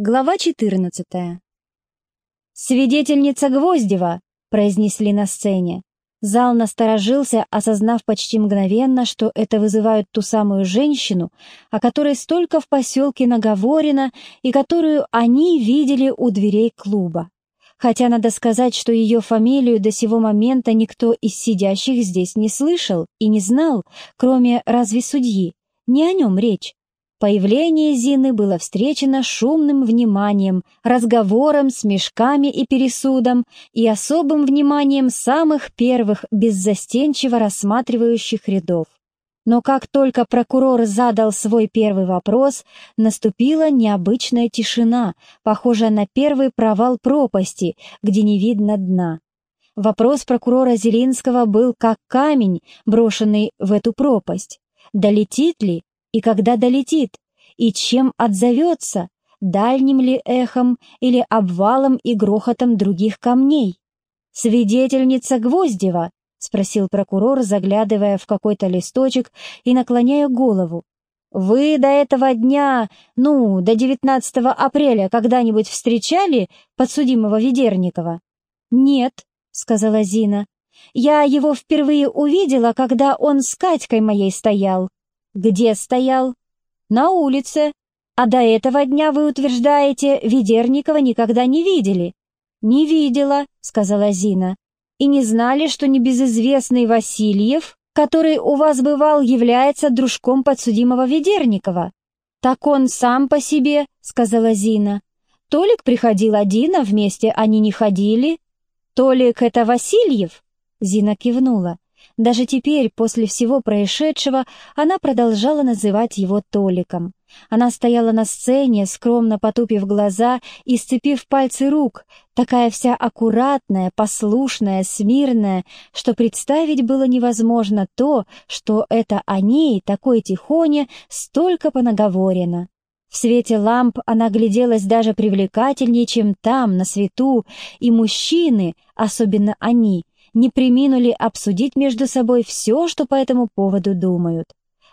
Глава 14. «Свидетельница Гвоздева!» — произнесли на сцене. Зал насторожился, осознав почти мгновенно, что это вызывает ту самую женщину, о которой столько в поселке наговорено и которую они видели у дверей клуба. Хотя надо сказать, что ее фамилию до сего момента никто из сидящих здесь не слышал и не знал, кроме разве судьи. Не о нем речь. Появление Зины было встречено шумным вниманием, разговором, смешками и пересудом и особым вниманием самых первых беззастенчиво рассматривающих рядов. Но как только прокурор задал свой первый вопрос, наступила необычная тишина, похожая на первый провал пропасти, где не видно дна. Вопрос прокурора Зелинского был как камень, брошенный в эту пропасть. Долетит ли и когда долетит, и чем отзовется, дальним ли эхом или обвалом и грохотом других камней. «Свидетельница Гвоздева?» — спросил прокурор, заглядывая в какой-то листочек и наклоняя голову. «Вы до этого дня, ну, до 19 апреля когда-нибудь встречали подсудимого Ведерникова?» «Нет», — сказала Зина. «Я его впервые увидела, когда он с Катькой моей стоял. «Где стоял?» «На улице. А до этого дня, вы утверждаете, Ведерникова никогда не видели?» «Не видела», — сказала Зина. «И не знали, что небезызвестный Васильев, который у вас бывал, является дружком подсудимого Ведерникова?» «Так он сам по себе», — сказала Зина. «Толик приходил один, а вместе они не ходили». «Толик — это Васильев?» Зина кивнула. Даже теперь, после всего происшедшего, она продолжала называть его Толиком. Она стояла на сцене, скромно потупив глаза и сцепив пальцы рук, такая вся аккуратная, послушная, смирная, что представить было невозможно то, что это о ней, такой тихоне, столько понаговорено. В свете ламп она гляделась даже привлекательнее, чем там, на свету, и мужчины, особенно они, не приминули обсудить между собой все, что по этому поводу думают.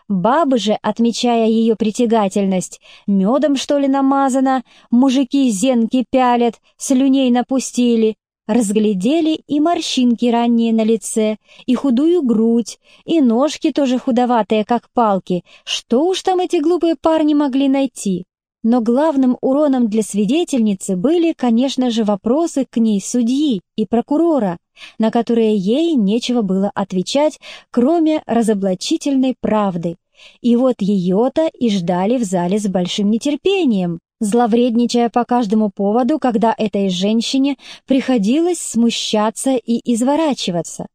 Бабы же, отмечая ее притягательность, медом, что ли, намазано, мужики зенки пялят, слюней напустили, разглядели и морщинки ранние на лице, и худую грудь, и ножки тоже худоватые, как палки. Что уж там эти глупые парни могли найти? Но главным уроном для свидетельницы были, конечно же, вопросы к ней судьи и прокурора, на которые ей нечего было отвечать, кроме разоблачительной правды. И вот ее-то и ждали в зале с большим нетерпением, зловредничая по каждому поводу, когда этой женщине приходилось смущаться и изворачиваться.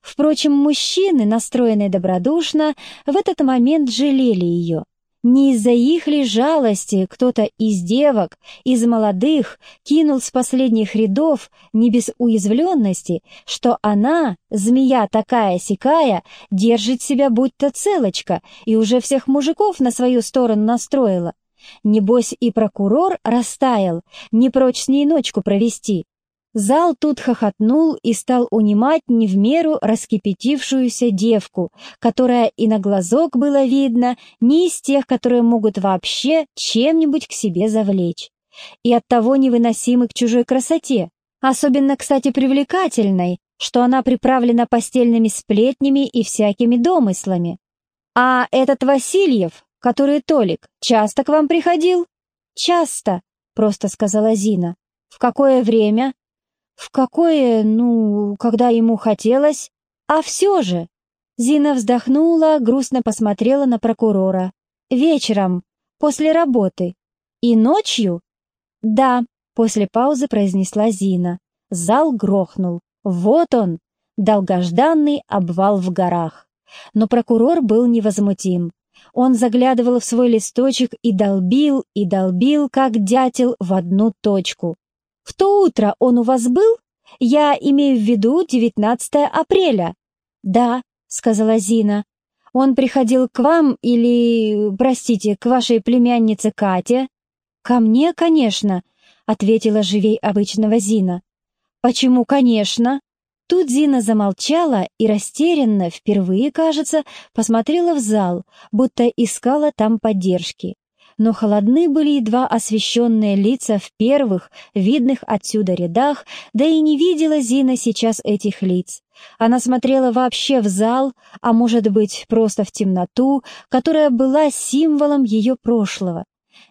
Впрочем, мужчины, настроенные добродушно, в этот момент жалели ее. Не из-за их ли жалости кто-то из девок, из молодых, кинул с последних рядов, не без уязвленности, что она, змея такая-сякая, держит себя будто целочка и уже всех мужиков на свою сторону настроила. Небось и прокурор растаял, не прочь с ней ночку провести. Зал тут хохотнул и стал унимать не в меру раскипятившуюся девку, которая и на глазок было видно не из тех, которые могут вообще чем-нибудь к себе завлечь. И оттого невыносимы к чужой красоте, особенно, кстати, привлекательной, что она приправлена постельными сплетнями и всякими домыслами. «А этот Васильев, который Толик, часто к вам приходил?» «Часто», — просто сказала Зина. «В какое время?» В какое, ну, когда ему хотелось? А все же... Зина вздохнула, грустно посмотрела на прокурора. Вечером, после работы. И ночью? Да, после паузы произнесла Зина. Зал грохнул. Вот он, долгожданный обвал в горах. Но прокурор был невозмутим. Он заглядывал в свой листочек и долбил, и долбил, как дятел, в одну точку. В то утро он у вас был? Я имею в виду 19 апреля. Да, сказала Зина. Он приходил к вам или, простите, к вашей племяннице Кате? Ко мне, конечно, ответила живей обычного Зина. Почему, конечно? Тут Зина замолчала и растерянно, впервые, кажется, посмотрела в зал, будто искала там поддержки. Но холодны были едва освещенные лица в первых, видных отсюда рядах, да и не видела Зина сейчас этих лиц. Она смотрела вообще в зал, а может быть, просто в темноту, которая была символом ее прошлого.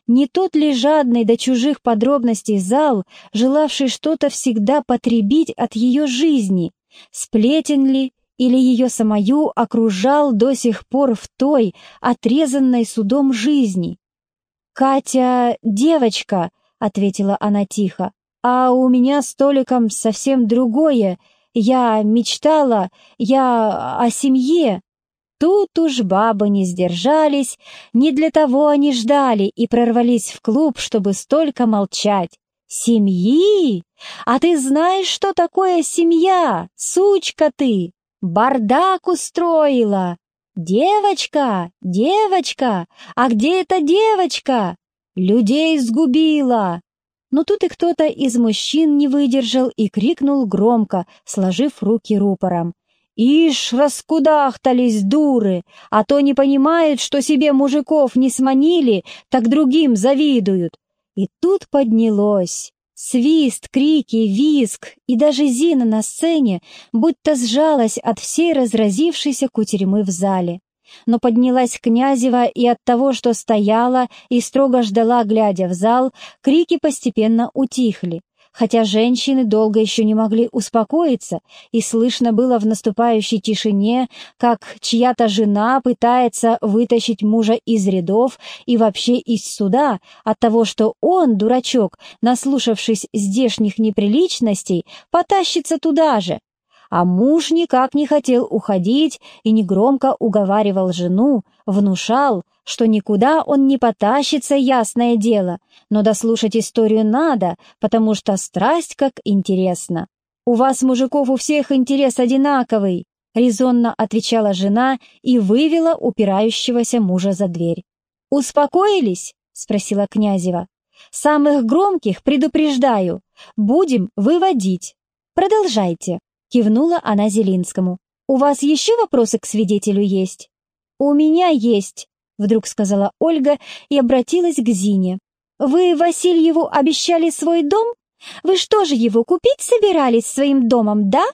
Не тот ли жадный до чужих подробностей зал, желавший что-то всегда потребить от ее жизни? Сплетен ли или ее самою окружал до сих пор в той, отрезанной судом жизни? «Катя — девочка», — ответила она тихо, «а у меня с Толиком совсем другое. Я мечтала, я о семье». Тут уж бабы не сдержались, не для того они ждали и прорвались в клуб, чтобы столько молчать. «Семьи? А ты знаешь, что такое семья, сучка ты? Бардак устроила! «Девочка! Девочка! А где эта девочка? Людей сгубила!» Но тут и кто-то из мужчин не выдержал и крикнул громко, сложив руки рупором. «Ишь, раскудахтались дуры, а то не понимают, что себе мужиков не сманили, так другим завидуют». И тут поднялось. Свист, крики, визг и даже Зина на сцене будто сжалась от всей разразившейся кутерьмы в зале. Но поднялась Князева, и от того, что стояла и строго ждала, глядя в зал, крики постепенно утихли хотя женщины долго еще не могли успокоиться, и слышно было в наступающей тишине, как чья-то жена пытается вытащить мужа из рядов и вообще из суда от того, что он, дурачок, наслушавшись здешних неприличностей, потащится туда же. А муж никак не хотел уходить и негромко уговаривал жену, внушал, что никуда он не потащится, ясное дело, но дослушать историю надо, потому что страсть как интересно. «У вас, мужиков, у всех интерес одинаковый», — резонно отвечала жена и вывела упирающегося мужа за дверь. «Успокоились?» — спросила Князева. «Самых громких предупреждаю. Будем выводить. Продолжайте», — кивнула она Зелинскому. «У вас еще вопросы к свидетелю есть?» «У меня есть», — вдруг сказала Ольга и обратилась к Зине. «Вы Васильеву обещали свой дом? Вы что же его купить собирались своим домом, да?»